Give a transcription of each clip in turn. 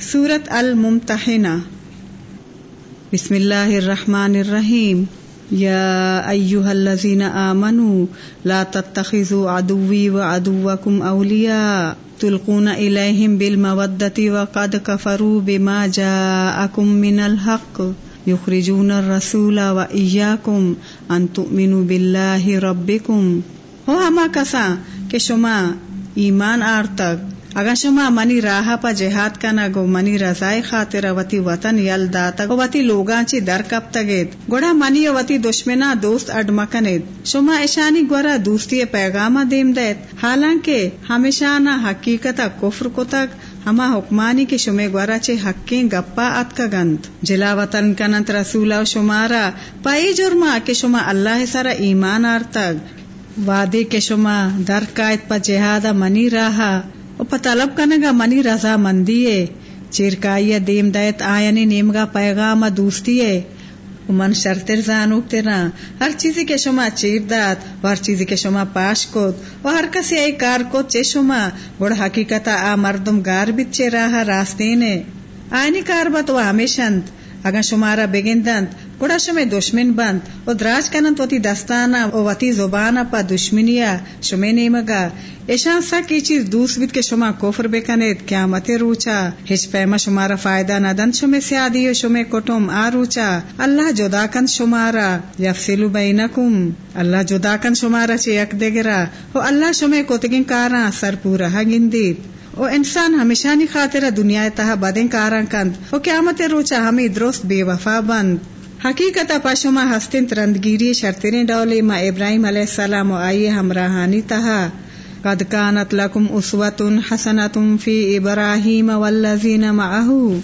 سورة الممتحنة. بسم الله الرحمن الرحيم. يا أيها الذين آمنوا لا تتخذوا عدوي وعدوكم أولياء تلقون إليهم بالمودة وقد كفروا بما جاءكم من الحق. يخرجون الرسول وإياكم أن تؤمنوا بالله ربكم. هو ما كسا كشما إيمان آرتك. اگا شما منی راہ پا جہاد کنا گو منی رضائے خاطر وتی وطن یل داتا گو وتی لوگاں چی در کب تگید گوڑا منی وتی دشمنا دوست اڈ مکنید شما اشانی گورا دوستی پیغام دیم دیت حالانکہ ہمیشہ نہ حقیقت کفر کو تک ہما حکمانی کے شمے گورا چے حقیں گپا ات کا گنت جلا وطن کنت رسول شمارا پائی جرما کہ شما اللہ سرا ایمان آرتگ وعدے کے شما در قائد پا جہادا منی راہا پا طلب کنگا منی رضا مندی ہے، چیرکائی دیم دایت آئینی نیمگا پیغام دوستی ہے۔ من شرطر زانوک تیرا ہر چیزی کے شما چیر دات و ہر چیزی کے شما پاش کت و ہر کسی ای کار کو چے شما۔ گوڑ حقیقتا آ مردم گار بیت چے راہ راستینے آئینی کار بات و ہمیشند اگر شمارا بگندند گوڑا شمے دشمن بند و دراج کنند وتی دستانا و وتی زبانا پا دشمنیا شمے نیمگا ایشان سا کی چیز دوس بیت کے شما کفر بکنید قیامت روچا ہچ پیما شمارا فائدہ ندن شمے سیادی و شمے کٹم آ روچا اللہ جدا کن شمارا یفصلو بینکم اللہ جدا کن شمارا چے یک دگرا و اللہ شمے کتگن کارا سر پورا گندید او انسان ہمیشہ خاطر دنیا تہا بدیں کاراں کند او قیامت روچا ہمیں درست بے وفا بند حقیقت پشما ہستن ترندگیری شرطرین ڈولے ما ابراہیم علیہ السلام و آئیے ہمراہانی تہا۔ قد کانت لکم اسوت حسنت فی ابراہیم والذین معہو۔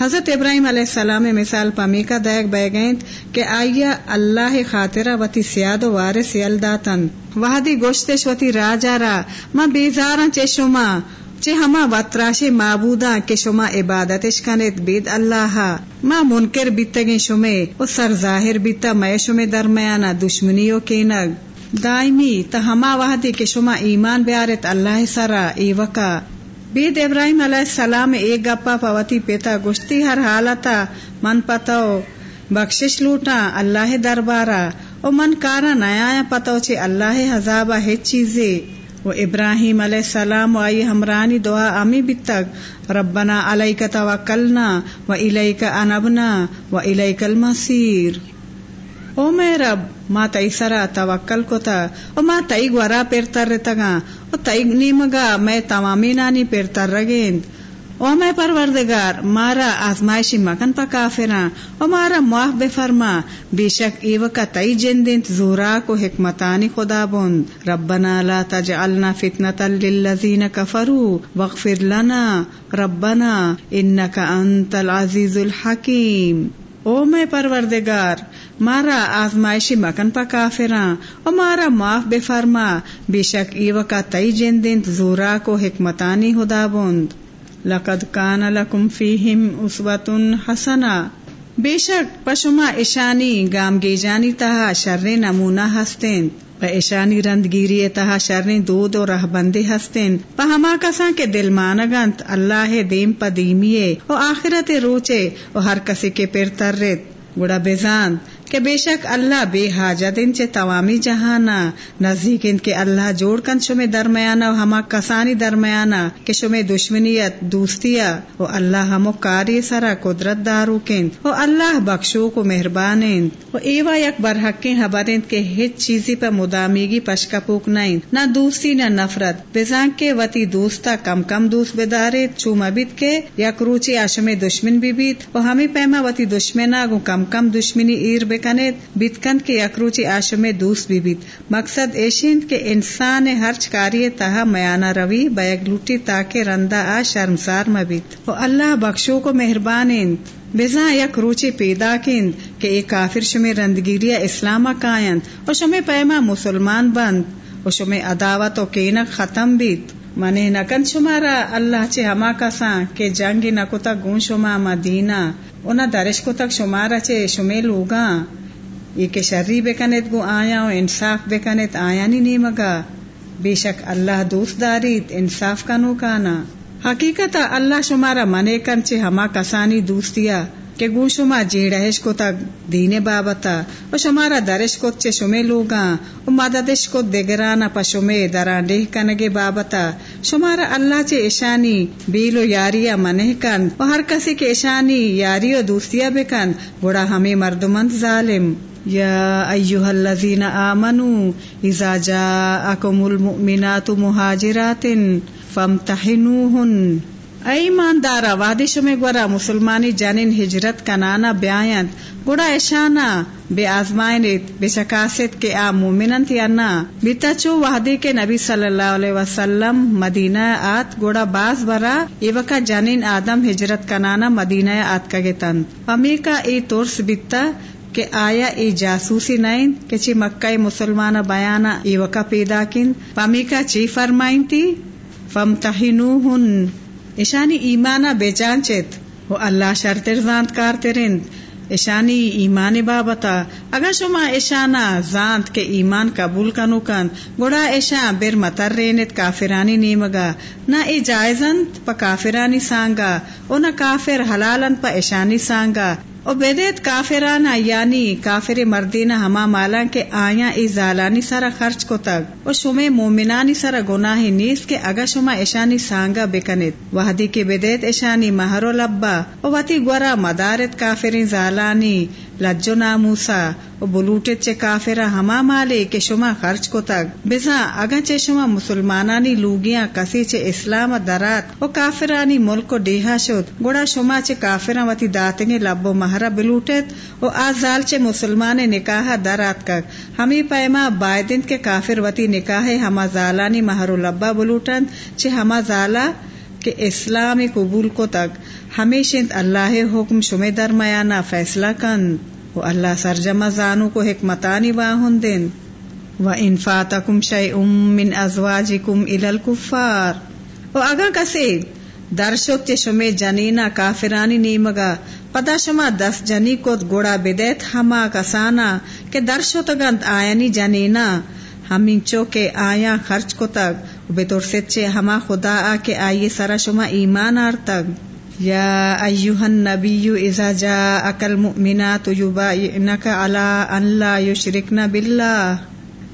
حضرت ابراہیم علیہ السلام مثال پمی کا دیکھ بے گئیں کہ آئیا اللہ خاطرہ وتی سیاد و وارث یلداتن وحدی گوشتش وتی راجا را۔ ما بیزاراں چشما چے ہما وطراشے معبودا کے شما عبادتش کنت بید اللہ۔ ما منکر بیتگیں شمے، او سر ظاہر بیتا میں شمے درمیانا دشمنیو کینگ دائمی تا ہما وحدی کے شما ایمان بیارت اللہ سرا، ای وکا بید ابراہیم علیہ السلام ایک گپا پوتی پیتا گشتی ہر حالتا، من پتاو، بخشش لوٹا اللہ دربارا۔ او من کارا نیا پتاو چے اللہ حذابا ہے چیزے۔ و ابراہیم علیہ السلام و آئی ہمرانی دعا آمی بتک ربنا علیک توکلنا و الیک انبنا و الیک المصیر. او میں رب، ما تئی سرا توکل کو تا او ما تئی گورا پیر تر رتگا، او تئی نیمگا، میں تمامی نانی پیر تر رگیند. او میں پروردگار مارا آزمائشی مکن پا کافراں او مارا معاف بے فرما بے شک ایو کا تئی جندنت زورا کو حکمتانی خدا بند ربنا لا تجعلنا فتنة للذین کفروا واغفر لنا ربنا انکا انت العزیز الحکیم او میں پروردگار مارا آزمائشی مکن پا کافراں او مارا معاف بے فرما بے شک ایو کا تئی جندنت زورا کو حکمتانی خدا بند لقد کان لکم فیہم اسوت حسنا۔ بے شک پشما ایشانی گام گی جانی تہا شر نمونہ ہستین۔ پا ایشانی رندگیری تہا شر دود و رہ بندے ہستین۔ پا ہما کساں کے دل مانگنت اللہ دیم پا دیمیے۔ و آخرت روچے و ہر کسی کے پیر ترت گڑا بیزان کہ بے شک اللہ بے حاجت ان چے توامی جہانا، نزدیک ان کے اللہ جوڑ کن شمے درمیانا و ہما کسانی درمیانا کہ شمے دشمنیت دوستیا و اللہ ہمو کاری سرا قدرت دارو کن، و اللہ بخشو کو مہربان و ایوا یک برحقی حبرین کے ہچ چیزی پہ مدامیگی پشکا پوک نائن نہ دوستی نہ نفرت بزان کے وتی دوستا کم کم دوست بدارے، چوما بیت کے یک روچی آشمے دشمن بھی بیت، و ہمیں پیما وتی دشمنا گو کم کم دشمنی ایر بے کنت کے اکروچی آشم دوست بھی بیت۔ مقصد ایشیند کے انسان ہر چکاری تہا میانا روی، بیگ لوٹی تاکہ رندا آ شرمسار مبیت و اللہ بخشو کو مہربان بزا یک روچی پیدا کند کہ ایک کافر شمی رندگیری اسلام کائند۔ و شمی پیما مسلمان بند۔ و شمی عداوت و کینک ختم بیت۔ منہ نکن شمارا اللہ چے ہما کساں کہ جنگی نکتا گون شما مدینہ اونا درش کو تک شمارا چے شمے لوگا یہ کہ شرری بے کنت گو آیا و انصاف بے کنت آیا نی نیمگا بے شک اللہ دوست داریت انصاف کا نو کانا حقیقت اللہ شمارا منے کنچے ہما کسانی دوستیا کہ گو شما جیڑہش کو تا دین بابتا و شمارا درش کو چے شمے لوگاں و مددش کو دگرانا پا شمے دران ڈیہ کنگے بابتا شمارا اللہ چے اشانی بیلو یاریا منہ کن و ہر کسی کے اشانی یاری و دوستیا بکن بڑا ہمیں مردمند ظالم یا ایوہ الذین آمنوا اذا جاءکم المؤمنات مہاجرات فامتحنوہن اے ایماندارا وادی شمی گورا مسلمانی جانین ہجرت کنانا بیاینت گوڑا اشانا بے آزمائنت بے شکاست کے آ مومننت یا نا بیتا چو وحدی کے نبی صلی اللہ علیہ وسلم مدینہ آت گوڑا باز برا ایوکا جانین آدم ہجرت کنانا مدینہ آت کگتن امی کا ای تورس بیتا کہ آیا ای جاسوسی نائن کہ چی مکہ مسلمان بیانا ای وکا پیدا کن پمی کا چی فرمائن تی فمتحنوہن ایشانی ایمانا بیچان چیت وہ اللہ شرطر زانت کارتے رند ایشانی ایمان بابتا اگر شما ایشانا زانت کے ایمان قبول کنو کن گوڑا ایشان بیر متر رینت کافرانی نیمگا نہ ای جائزنت پا کافرانی سانگا او نہ کافر حلالن پا ایشانی سانگا او بدیت کافرانا یعنی کافر مردینا ہما مالا کے آیا ای زالانی سارا خرچ کو تگ او شمع مومنانی سارا گناہی نیس کے اگا شما اشانی سانگا بکنت وحدی کے بدیت اشانی مہرو لبا، او واتی گورا مدارت کافرین زالانی، لجو ناموسا بلوٹت چے کافرا ہما مالے کے شما خرچ کو تگ بزا اگا چے شما مسلمانانی لوگیاں کسی چے اسلام درات او کافرانی ملک کو ڈیہا شد۔ گوڑا شما چے کافرا وتی داتنگے لبو مہرا بلوٹت او آزال چے مسلمان نکاح درات کک ہمی پیما بائدن کے کافر وتی نکاح ہما زالانی مہرو لبا بلوٹن چے ہما زالا کہ اسلام قبول کو تک ہمیشہ اللہ حکم شمے درمیانہ فیصلہ کن وہ اللہ سرجمہ زانو کو حکمتانی واہن دن و انفاتکم شیئم من ازواجکم الالکفار و اگا کسی درشت چے شمے جنینا کافرانی نیمگا، پدا شما دس جنی کو گوڑا بدیت ہما کسانا کہ درشت گند آیانی جنینا ہمیں چوکے آیا خرچ کو تک بطور سچے ہما خدا آ کے آئیے سرا شما ایمان آر تک یا ایوہ النبی اذا جاءک المؤمنات یبائعنک علی ان لا یشرکن باللہ۔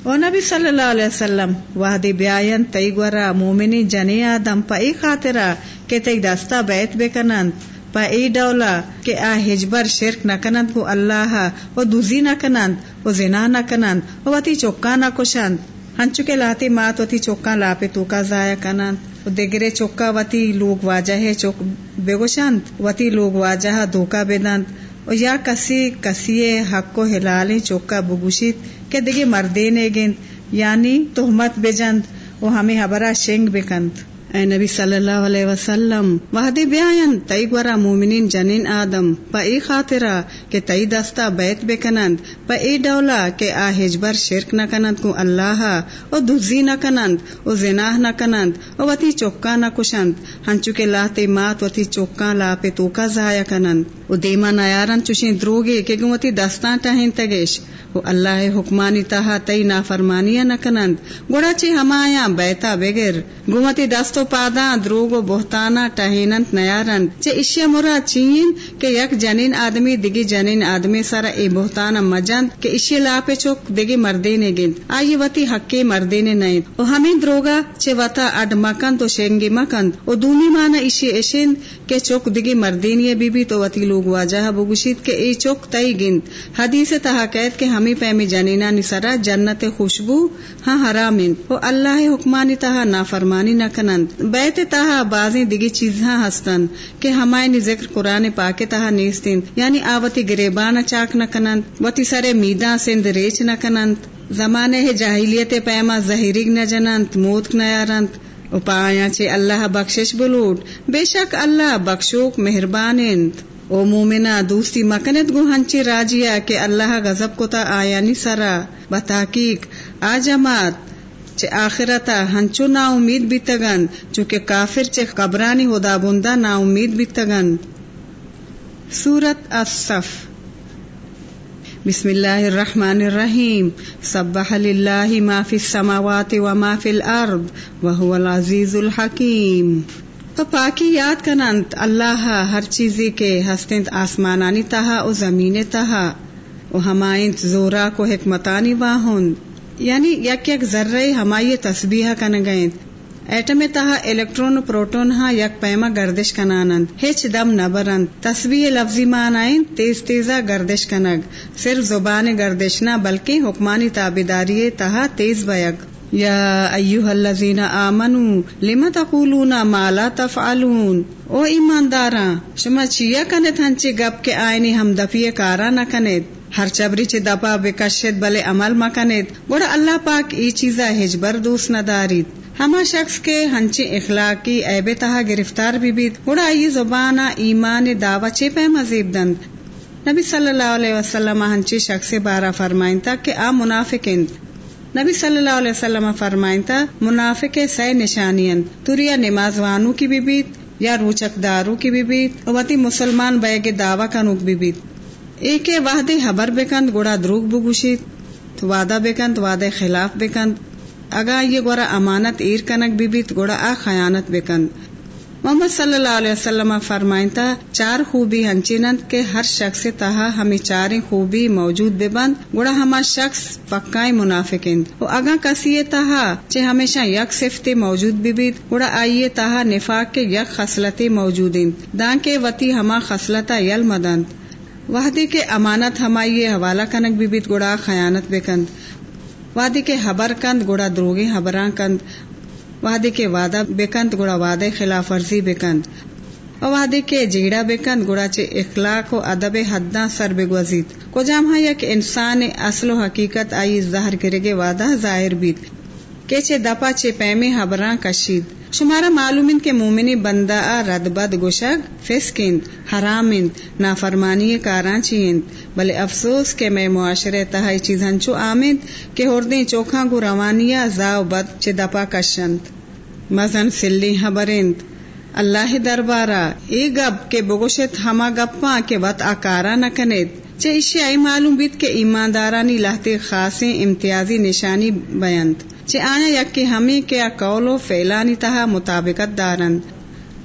او نبی صلی اللہ علیہ وسلم، وحدی بیاین تی گورا مومنی جنی آدم پا ای خاطرہ کہ تی دستا بیت بکنند پا ای ڈولا کہ آ ہجبر شرک نکنند کو اللہ و دوزی نکنند و زنا نکنند و وتی چوکا نکشند ہنچو کے لاتی مات وتی چوکا لاپے تو کا ضائع کنند دگرے چوکا وتی لوگ واجہ ہے، چوک بےگوشند وتی لوگ واجہ دھوکا بدند و یا کسی کسی حق کو ہلالے چوکا بگوشید کہ دگے مردے نے گند یعنی تہمت جند وہ ہمیں حبرا شنگ بکند اے نبی صلی اللہ علیہ وسلم، وحدی بیان تئی گورا مومنین جنین آدم، پا ای خاطرہ کہ تئی دستا بیت بکنند پا ای ڈولا کہ آ ہجبر شرک نہ کنند کو اللہ، او دزی نہ کنند، او زناح نہ کنند، او وتی چوکا نہ کشند، ہنچو کے لاتے مات وتی چوکا لا پہ توکا ضائع کنند، او دیما نیارن چوشیں دروگے کہ گوتی دستان ٹہین تگیش، او اللہ حکمانی تہا تئی نافرمانیاں نہ کنند گوڑا چی ہمایا بیتا بغیر گومتی دستو پادا دروگ و بہتانا ٹہینند نیارند چے اشیا مرا چین کہ یک جنین آدمی دگی جنین آدمی سارا اے بہتانا مجند کہ اشیا لاپے چوک دگی مردے نے گند آئی وتی حقی مردے نے نہیں او ہمیں دروگا چے وتا اڈ مکند تو شینگی مکند۔ او دومی مانا اشیا اشند کہ چوک دگی مردینی بی بی تو وتی لوگ واجہ بگوشید کہ اے چوک تئی گند حدیث تہا قید کہ ہمیں پیمی جنینا نسرا جنت خوشبو ہاں حرامن او اللہ حکمانی تہا نافرمانی نہ کنند بیت تہا بازی دگی چیزاں ہستن کہ ہمائنی ذکر قرآن پاک تہا نیستین یعنی آوتی گریبان چاک نہ کنند، وتی سرے میداں سند ریچ نہ کنند۔ زمانے جاہلیت پیما زہیرگ نہ جنند، موت نیارند او چے اللہ بخشش بلوٹ، بے شک اللہ بخشوک مہربانند او مومنا دوستی مکنت گو ہنچی راجیا کہ اللہ غضب کو تا آیا نی سرا۔ بتحقیق، آ جماعت چے آخرتا ہنچو نا امید بیتگن چونکہ کافر چے قبرانی ہدا بندہ نا امید بیتگن سورت الصف بسم اللہ الرحمن الرحیم۔ سبح للہ ما فی السماوات وما فی الارض وهو العزیز الحکیم۔ تو پاکی یاد کنند اللہ ہر چیزی کے ہستند آسمانانی تہا او زمین تہا۔ او ہمائنت زورا کو حکمتانی واہن یعنی یک یک ذرے ہمائی تسبیح کن گئیں ایٹم تہا الیکٹرون پروٹون ہاں یک پیما گردش کنانند۔ ہچ دم نبرند۔ تسبیح لفظی معنائیں تیز تیزا گردش کنگ۔ صرف زبان گردش نہ، بلکہ حکمانی تابداری تہا تیز بیگ۔ یا ایوہ الذین آمنو لما تقولون ما لا تفعلون؟ او ایمانداراں، شما چیا کنت ہنچی گپ کے آئینی ہم دفیہ کارا نہ کنت ہر چبری چ دپا بکشت بلے عمل مکنت گوڑا اللہ پاک ای چیزا ہجبر دوس نہ ہما شخص کے ہنچے اخلاقی عیب تہا گرفتار بھی بیت گوڑا ای زبانہ ایمان دعوی چے پہ مزید دند۔ نبی صلی اللہ علیہ وسلم ہنچے شخص بارہ فرمائن تا کہ آ منافق نبی صلی اللہ علیہ وسلم فرمائن تا منافق سی نشانین توریا نماز وانو کی بھی بیت یا روچک دارو کی بھی بیت وتی مسلمان بیگ دعوی کنوک بھی بیت ایک وحدے حبر بکند، گوڑا دروگ بگوشید، وعدہ بکند، وعدے خلاف بکند۔ اگا یہ گورا امانت ایر کنک بھی بیت گوڑا آ خیانت بکند۔ محمد صلی اللہ علیہ وسلم فرمائنتا، چار خوبی ہنچینند کے ہر شخص تہا ہمیں چاریں خوبی موجود بے بند گوڑا ہما شخص پکائیں منافقند و اگا کسی تہا چے ہمیشہ یک صفتی موجود بھی بیت گوڑا آئیے تہا نفاق کے یک خصلتی موجودند دان کے وتی ہما خصلتا یل مدند۔ وحدی کے امانت ہمائی حوالہ کنک بھی بیت گڑا خیانت بے کند۔ وادی کے حبر کند گوڑا دروگی حبران کند۔ وادی کے وعدہ بے گوڑا وعدے خلاف ورزی بے کند۔ اور وادی کے جیڑا بے گوڑا چے اخلاق و ادب حداں سر بے کو جام ہاں یک انسان اصل و حقیقت آئی ظاہر کرے وعدہ ظاہر بیت۔ کہ چے دپا چے پیمے حبراں کشید۔ شمارا معلوم کے مومنی بندہ رد بد گوشگ فسکند حرامند نافرمانی کاراں چیند بلے افسوس کے میں معاشرے تہائی چیز ہنچو آمد، کہ ہوردیں چوکھاں گو روانیا زاو بد چے دپا کشند۔ مزن سلی حبرند اللہ دربارہ ای گب کے بگوشت ہما گپاں کے وط آکارا نہ کنید چے اشیائی معلوم بیت کے ایماندارانی لہتے خاصیں امتیازی نشانی بیند چے آیا یک کہ ہمیں کیا قول و فیلانی تہا مطابقت دارند۔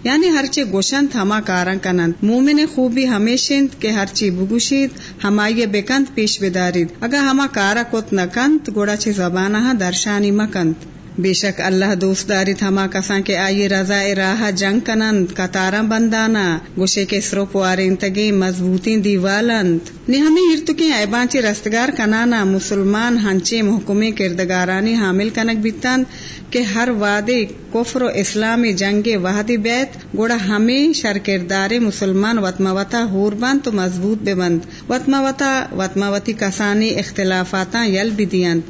یعنی ہر چی گوشند ہما کارن کنند۔ مومن خوبی ہمیشند کہ ہر چی بگوشید ہمائی بکند پیش بدارید۔ اگر ہما کارا کت نکند گوڑا چی زبانہ درشانی مکند۔ بے شک اللہ دوست داری تھما کساں کے آئی رضا راہ جنگ کنند کتارا بندانا گوشے کے سرو پوارین تگے مضبوطی دیوالند۔ نی ہمیں ہرتکی ایبانچی رستگار کنانا مسلمان ہنچے محکمے کردگارانی حامل کنک بیتند کہ ہر وعدے کفر و اسلامی جنگ وحدی بیت، گوڑا ہمیں شر کردار مسلمان وطموتا ہور بند تو مضبوط بے بند وطموتا وطموتی کسانی اختلافاتا یل بھی دیند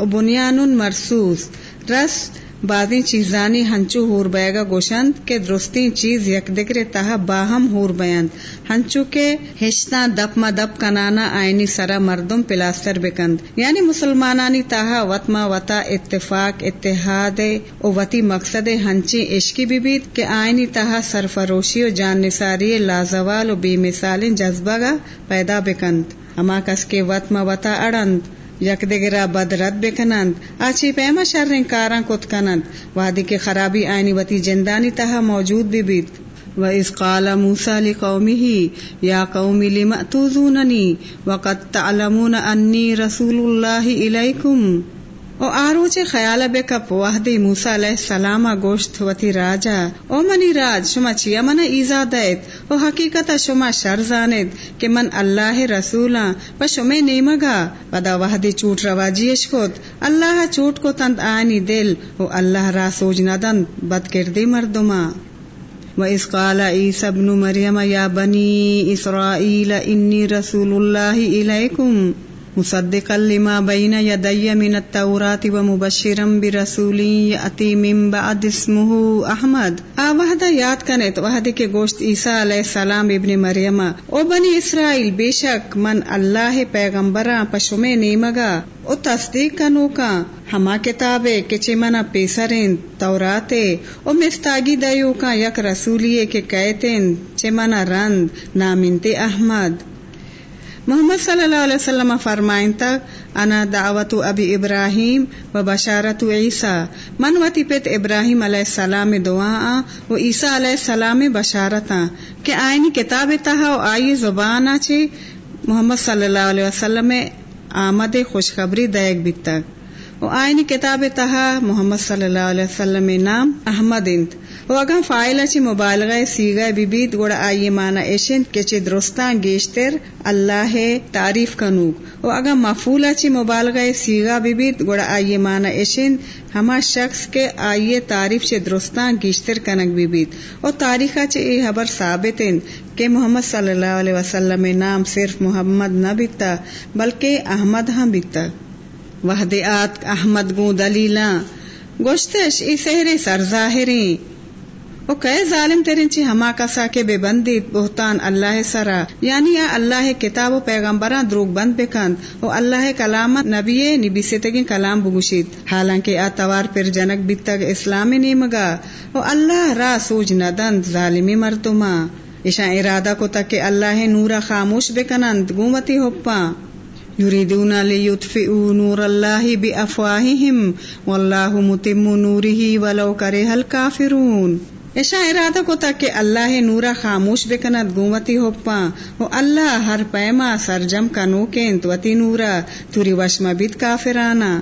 و بنیان مرسوس۔ رس بازی چیزانی ہنچو ہور بیگا گوشند کے درستی چیز یک دگرے تہا باہم ہور بیند۔ ہنچو کے ہشتا دپ ما دپ کنانا آئینی سرا مردم پلاستر بکند۔ یعنی مسلمانانی تہا وطما وطا اتفاق، اتحاد او وطی مقصد ہنچی عشقی بھی بیت کہ آئینی تہا سرفروشی و جان نثاری لازوال و بے مثال جذبہ گا پیدا بکند۔ اما کس کے وطما وطا اڑند۔ یک دیگر بد رد بکنند. آچی پیما شر کاراں کت کنند. وادی کے خرابی آئینی وتی جندانی تہا موجود بھی بیت و اس قال موسا لقومه، یا قوم لم تؤذونني وقد تعلمون انی رسول اللہ علیکم او آروچ خیال بے کپ وحدی موسا علیہ السلام گوشت وتی راجا۔ او منی راج، شما چیا من ایزا دیت او حقیقت شما شر زاند کہ من اللہ رسولا و شما نیمگا۔ ودا وحدی چوٹ رواجیش کت اللہ چوٹ کو تند آنی دل، او اللہ را سوج ندن بد کردی مردما و اس قال عیسی ابن مریم، یا بنی اسرائیل، انی رسول اللہ مصدقا لما بين يدي من التوراة ومبشرا برسول يأتي من بعد اسمه احمد. آ، وحدہ یاد کنت وحدی کے گوشت عیسیٰ علیہ السلام ابن مریم. او بنی اسرائیل، بے شک من اللہ پیغمبراں پشمے نیمگا. او تصدیق کنو کا، ہما کتابے کہ چے منا پیسرین توراتے او مستاگی دیو کا یک رسولیے کے کہتیں چے رند نامنتے احمد. محمد صلی اللہ علیہ وسلم فرمائن تک انا دعوت ابی ابراہیم و بشارت عیسیٰ من وتی پت ابراہیم علیہ السلام دعا و عیسیٰ علیہ السلام بشارت کہ آئینی کتاب تہا و آئی زبان آچے محمد صلی اللہ علیہ وسلم آمد خوشخبری دیگ بیتک و آئینی کتاب تہا محمد صلی اللہ علیہ وسلم نام احمد انت. و اگم فائلہ چی مبالغہ سیگا بی بیت گوڑا آئی مانا ایشن کے چی درستان گیشتر اللہ تعریف کنوک. و اگم مفولہ چی مبالغہ سیگا بی گوڑا آئی مانا ایشن ہما شخص کے آئیے تعریف چی درستان گیشتر کنک بی بیت و تاریخہ چی ای حبر ثابت ان کہ محمد صلی اللہ علیہ وسلم نام صرف محمد نہ بیتا بلکہ احمد ہم بیتا. وحدیات احمد گو دلیلا گوشتش ای سہرے سر ظاہریں او کئے ظالم تیرن چی ہما کسا کے بے بندیت، بہتان اللہ سرا۔ یعنی یا اللہ کتاب و پیغمبران دروگ بند بکند، او اللہ کلام نبی نبی سے تگین کلام بگوشید۔ حالانکہ آتوار پر جنک بیتگ اسلامی نیمگا۔ او اللہ را سوج ندند ظالمی مردما۔ ایشان ارادہ کو تک کہ اللہ نورا خاموش بکنند، گومتی ہوپا يريدون ليطفئوا نور الله بأفواههم والله متم نوره ولو كره الكافرون۔ ایشا ارادہ کو تک کہ اللہ نورا خاموش بکنت گومتی ہوپا۔ و اللہ ہر پیما سرجم کا نوکینت وتی نورا۔ توری وشما بیت کافرانا۔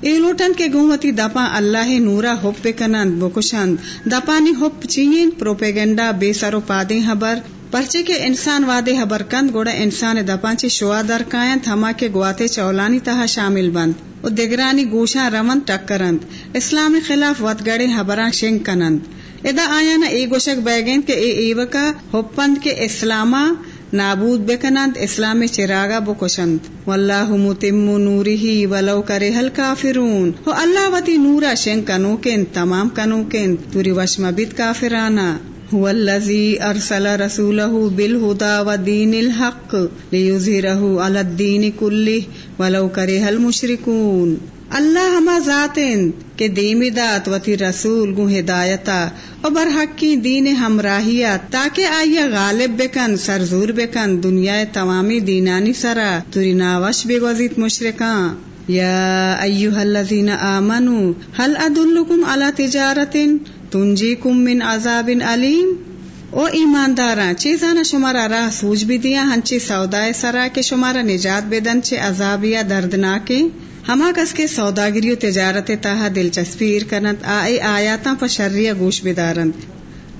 اے لوٹن کے گومتی دپا اللہ نورا ہوپ بکنند بکشند۔ دپانی ہوپ چین پروپیگنڈا بے سرو پادیں حبر۔ پرچے کے انسان وادے حبر کند گوڑا انسان دپانچے شوا در کائن تھما کے گواتے چولانی تہا شامل بند۔ و دگرانی گوشا رمن ٹکرند۔ اسلامی خلاف وط گڑے حبران شنگ کنند۔ ادا آیا نا ای گوشک بیگین کے اے ایوکا حپند کے اسلاما نابود بکنند، اسلام چراغا بکشند۔ واللہ متم نوری ولو کرے حل کافرون ہو اللہ وتی نورا شنگ کنوکن، تمام کنوکن توری وشم بیت کافرانا۔ هو الذي ارسل رسوله بالهدى ودين الحق ليظهره على الدين كله ولو كره المشركون اللہ ہما ذاتن کے دیمی دات وتی رسول گو ہدایتا و برحق کی دین ہمراہیا تاکہ آئیا غالب بکن، سرزور بکن دنیا تمامی دینانی سرا توری ناوش بگوزیت مشرکان یا ایوہ الذین آمنوا هل ادلکم علی تجارت تنجی کم من عذاب علیم۔ او ایمانداراں چیزانا شمارا راہ سوج بھی دیا ہنچی سودائے سرا کے شمارا نجات بدن چے عذاب یا دردناکے۔ ہما کس کے سوداگری و تجارت تاہا دلچسپی کنت آئے آیاتاں پر شریع گوش بدارند۔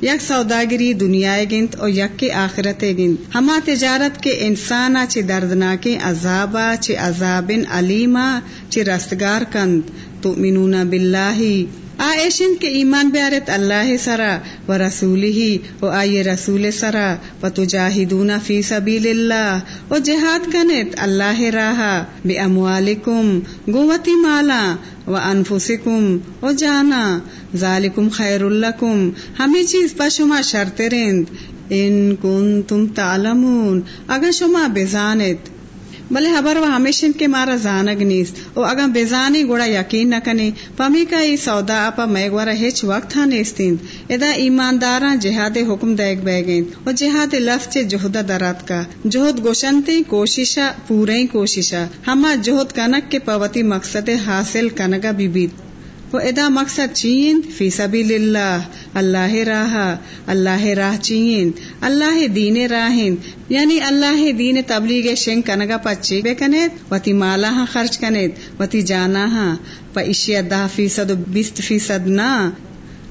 یک سوداگری دنیا گنت اور یک کے آخرت گنت ہما تجارت کے انسانا چی دردناکے عذابا چی عذابن علیما چی رستگار کند۔ تؤمنون باللہ۔ آئیشن کے ایمان بیارت اللہ سرا و رسولی ہی و آئی رسول سرا و تجاہدون فی سبیل اللہ و جہاد کنت اللہ راہا بے اموالکم گوتی مالا و انفسکم و جانا ذالکم خیر الکم ہمیں چیز پا شما شرط رند ان کن تم تعلمون اگر شما بزانت بلے حبر و ہمیشن کے مارا زانگ نیس او اگا بیزانی گوڑا یقین نہ کنے پمی کا ای سودا اپا میگوارا ہیچ وقت ہاں نیستین۔ ادا ایمانداراں جہاد حکم دیکھ بے گئیں او جہاد لفظ جہد درات کا۔ جہد گوشنتی کوششا پورے کوششا۔ ہما جہد کنک کے پوتی مقصد حاصل کنگا بی بیت وہ ادا مقصد چین، فی سبیل اللہ اللہ راہ اللہ راہ چین، اللہ دین راہن یعنی اللہ دین تبلیغ شنگ کنگا پچی بے کنیت وتی مالا ہاں خرچ کنیت وتی جانا ہاں پا اشیا دہ فیصد بیست فیصد نہ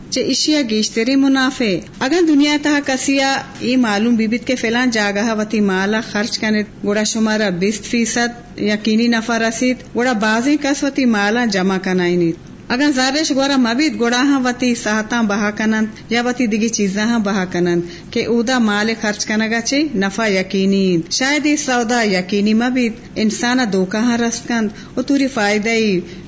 چے اشیا گیشتری منافع۔ اگر دنیا تہا کسیا ای معلوم بیبیت کے فلان جاگہ وتی مالا خرچ کنیت گوڑا شمارا بیست فیصد یقینی نفع رسید گوڑا بازی کس وتی مالا جمع کنائی اگر زارش گورا مبید گوڑا ہاں وتی ساہتاں بہا کنند، یا وتی دگی چیزاں ہاں بہا کنند، کہ اودا مال خرچ کنگا چے نفع یقینی شاید ای سودا یقینی مبید، انسان دوکا ہاں رست کند، او توری فائدہ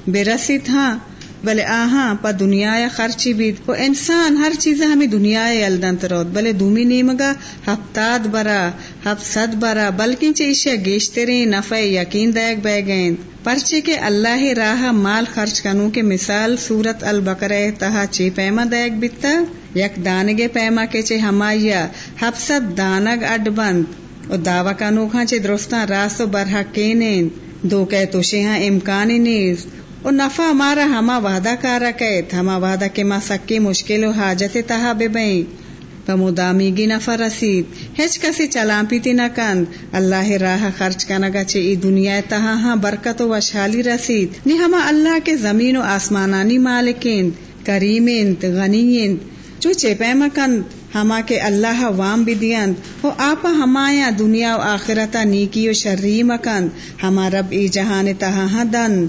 بے رسید ہاں بلے آہاں پا دنیا خرچی بید۔ و انسان ہر چیز ہمیں دنیا یلدن ترود بلے دومی نیمگا ہفتاد برا، ہفت صد برا بلکہ چیشیا گیشترین نفع یقین دائک بے گئیں پرچے کے اللہ راہ مال خرچ کنو کے مثال صورت البقرہ تہا چی پیما دائک بیتا یک دانگے پیما کے چے ہمایا، ہب سب دانگ اڈ بند۔ اور دعوی کا نوکھا چے درستان راست و برحق کینین۔ دو کہ تو شیہاں امکان نیز۔ اور نفع ہمارا ہما وعدہ کارا کہت، ہما وعدہ کے ما سکی مشکل و حاجت تہا ببین۔ پمودامی گی نفع رسید ہچ کسی چلان پیتی نہ کند۔ اللہ راہ خرچ کنگا چے ای دنیا تہا ہاں برکت و وشحالی رسید۔ نی ہما اللہ کے زمین و آسمانانی مالکند کریمند، غنیند۔ چو چے پیمکند ہما کے اللہ وام بھی دیند ہو آپا ہمایا دنیا و آخرتا نیکی و شرری مکند۔ ہما رب ای جہان تہا ہاں دند۔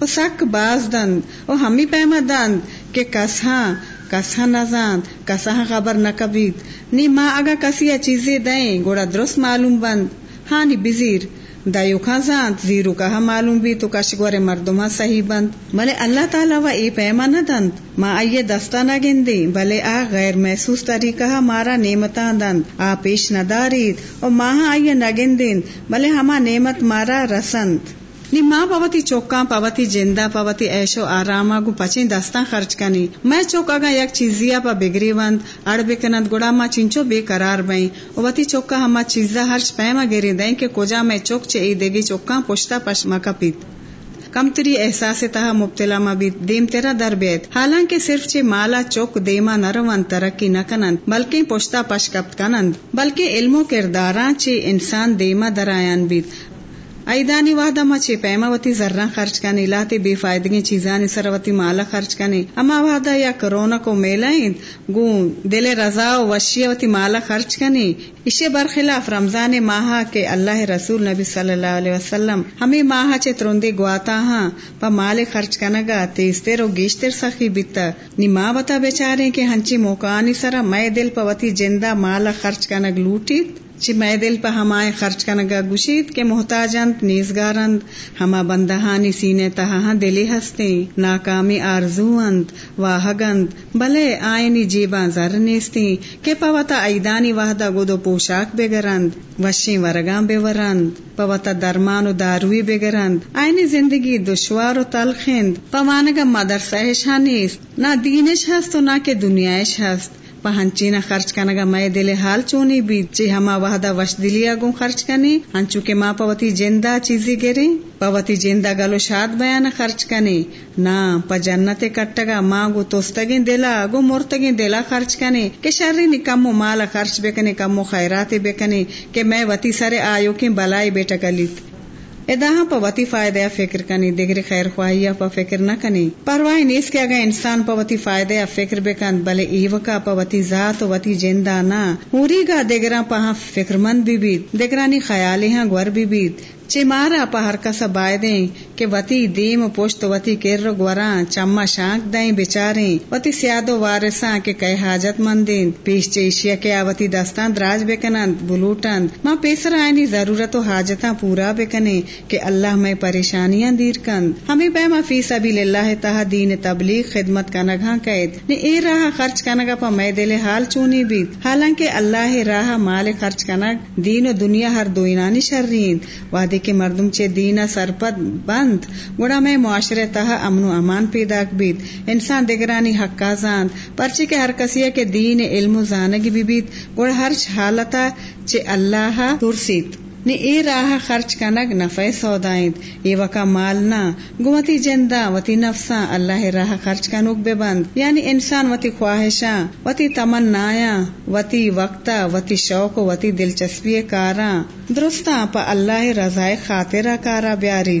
و سک باز دند۔ و ہمی پیما دند۔ کہ کساں کسا نزاند کسا خبر نہ نی ماں اگا کسی چیزیں دیں گوڑا درست معلوم بند. ہاں نی بزیر، دایو زانت زیرو کہا معلوم بھی تو کش گورے مردما صحیح بند. بلے اللہ تعالیٰ و ای پیما نہ دند ماں آئیے دستا نہ گندی بلے آ غیر محسوس طریقہ مارا نیمتا دند. آ پیش نہ دارید اور ماں آئیے نہ گندین بلے ہما نعمت مارا رسند. ماں پوتی چوکاں پوتی جندا پوتی ایشو آراما گو پچین دستان خرچ کنی. میں چوکا گا یک چیزیا پا بگری وند اڑ بکنند گڑا ما چنچو بے قرار بین. او وتی چوکا ہما چیزا ہرچ پیما گری دیں کہ کجا میں چوک چے ای دیگی چوکاں پشتا پشما کا پیت. کم تری احساس تہا مبتلا مبید دیم تیرا در بیت. حالانکہ صرف چے مالا چوک دیما نروان ترقی نہ کنند بلکہ پشتا پش کپت کنند. بلکہ علم و کرداراں چے انسان دیما درایان بیت. ایدانی وحدہ مچے پیما وتی ذرہ خرچ کرنے لاتے بے فائدگی چیزانی سروتی مالا خرچ کرنے اما وحدہ یا کرونا کو میلائیں گو دل رضا و وشی وتی مالا خرچ کرنے اسے برخلاف رمضان ماہا کے اللہ رسول نبی صلی اللہ علیہ وسلم ہمیں ماہا چے ترندے گواتا ہاں۔ پا مال خرچ کنگا تیزتر و گیشتر سخی بیتا۔ نی ماں بتا بیچارے کے ہنچی موقعانی سرا، میں دل پا وتی جندہ مالا خرچ کنگ لوٹیت چی میں دل پہ ہمائے خرچ کنگا گشید کے محتاجند نیزگارند، ہما بندہانی سینے تہا ہاں دلی ہستے، ناکامی آرزوند، واہگند، بلے آئینی جیباں زر نیستی کہ پوتا ایدانی وحدہ گدو پوشاک بگرند، وشی ورگاں بے ورند پوتا درمان و داروی بگرند، آئینی زندگی دشوار و تلخند پوانگا مدرسہ نیست، نہ دینش ہست و نہ کہ دنیاش ہست۔ ہنچینا خرچ کنگا میں دل حال چونی بیت چی ہما وحدہ وش دلیا گوں خرچ کنی ہنچو کے ماں پوتی جندہ چیزی گرے پوتی جندہ گلو شاد بیان خرچ کنی نا پا جنت کٹگا ماں گو توستگین دلا گو مرتگین دلا خرچ کنی کہ شرری نی کمو مالا خرچ بکنی کمو خیرات بکنی کہ میں وتی سر آیو کی بلائی بیٹا گلیت اداہ ہاں پا وتی فائدہ فکر کنی دیگری خیر خواہی پا فکر نہ کنی۔ پرواہ نیس کہ اگر انسان پا وتی فائدہ فکر بکن بلے ایوکا پا وتی ذات و وتی جندہ نا ہوری گا دیگران پا ہاں فکر مند بھی بیت دیگرانی خیالی ہاں گور بھی بیت۔ چی مارا پا ہر کسا بائدیں کہ وتی دیم پوشت وتی کر گوراں، چما شانک دیں بچاریں وتی سیادو وارساں کے کئی حاجت مندین پیش چیشیا کے آوتی دستان دراج بکنند بلوٹند۔ ماں پیسر آئینی ضرورت و حاجتاں پورا بکنے کہ اللہ میں پریشانیاں دیر کند۔ ہمیں پیما فی سبیل اللہ تہا دین تبلیغ خدمت کا نگاں قید نے اے راہ خرچ کنگا پا میں دل حال چونی بیت حالانکہ اللہ راہ مال خرچ کنگ دین و دنیا ہر دوینانی شرین۔ وعدے کے مردم چے دینا سرپد بند گوڑا میں معاشرے تہا امن و امان پیدا بیت انسان دگرانی حق زاند پرچے کے ہر کسی کے دین، علم و زانگی بھی بیت گوڑا ہر حالتا چے اللہ ترسیت. نی اے راہ خرچ کنگ نفع سودائند اے وکا مال نہ گوتی جندا وتی نفسا اللہ راہ خرچ کنوک بے بند. یعنی انسان وتی خواہشاں، وتی تمنایا وتی وقتا وتی شوق وتی دلچسپی کارا درستا پا اللہ رضائے خاطرہ کارا بیاری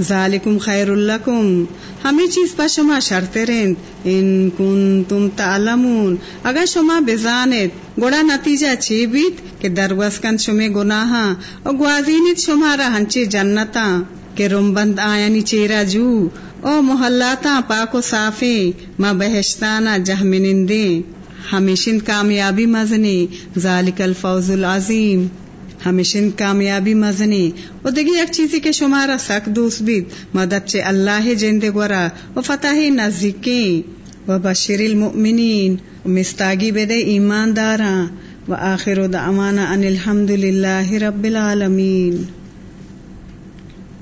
ذالکم خیر الکم ہمیں چیز پا شما شرط رند ان کن تم تعلمون۔ اگر شما بزانت گوڑا نتیجہ چی بیت؟ کہ دروسکن شما گناہاں۔ اور گوازینت شما را ہنچے جنتا کہ رمبند آیانی چیرا جو۔ او محلاتا پاک و صافیں ما بہشتانا جہمنندیں۔ ہمیشن کامیابی مزنی۔ ذالک الفوز العظیم۔ ہمیشن کامیابی مزنی۔ و دیگی ایک چیزی کے شمارا سک دوست بیت مدد چے اللہ جندے گورا۔ و فتح نزدیکیں۔ و بشیر المؤمنین۔ و مستاگی بدے ایمان داراں و آخر دعوانا ان الحمد للہ رب العالمین۔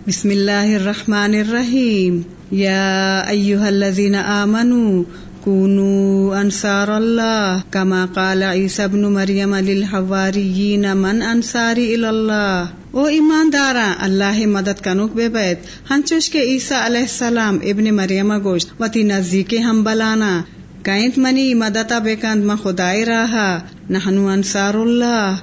بسم اللہ الرحمن الرحیم۔ یا ایوہ الذین آمنوا كونوا انصار الله، كما قال عيسى ابن مريم للحواريين، من انصاري الى الله؟ او ایماندارا، اللہ مدد کنوک بے بیت. ہنچوش کے عیسیٰ علیہ السلام ابن مریم گوشت، وتی نزدیک ہم بلانا کائنت منی مدتا بے کند ما خدای راہا. نحنو انصار اللہ.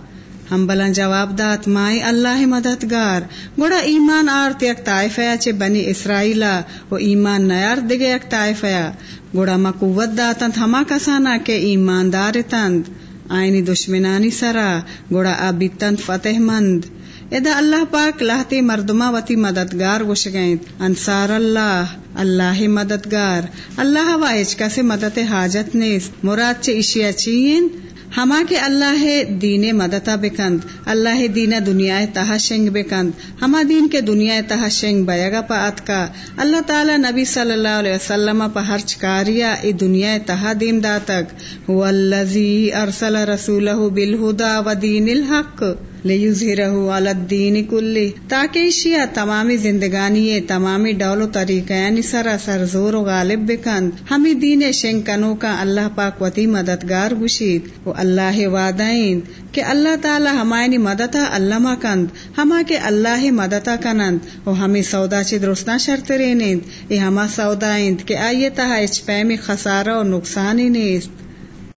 ہم بلن جواب دات، مائی اللہ مددگار. گوڑا ایمان آرت یک طائفیا چے بنی اسرائیلا. و ایمان نیار دگے یک طائفیا گوڑا ما قوت داتند ہما کسانا کے ایماندار تند آئینی دشمنانی سرا گوڑا آبی تند فتح مند۔ ادا اللہ پاک لہتی مردما وتی مددگار گوش گئیں انصار اللہ اللہ مددگار۔ اللہ و اچکا سے مدد حاجت نیست۔ مراد چے اشیا چین ہما کے اللہ دین مدتا بکند اللہ دین دنیا تہا شنگ بکند ہما دین کے دنیا تہا شنگ بیگا پا کا۔ اللہ تعالی نبی صلی اللہ علیہ وسلم پا ہرچ کاریا ای دنیا تہا دین داتک۔ هو ارسل رسولہ بالہدا و دین الحق۔ الدین کلی تاکہ شیا تمامی زندگانی تمامی ڈول و طریقہ یعنی زور و غالب بکند۔ ہمیں دین شنکنوں کا اللہ پاک وتی مددگار گشید و اللہ وعدائند کہ اللہ تعالی ہمائنی مدتا اللہ کند، ہما کے اللہ مدتا کنند۔ و ہمیں سودا چی درستنا شرط رینند یہ ہما سودا کہ آئیے تہا اچ پیمی خسارہ و نقصانی نیست۔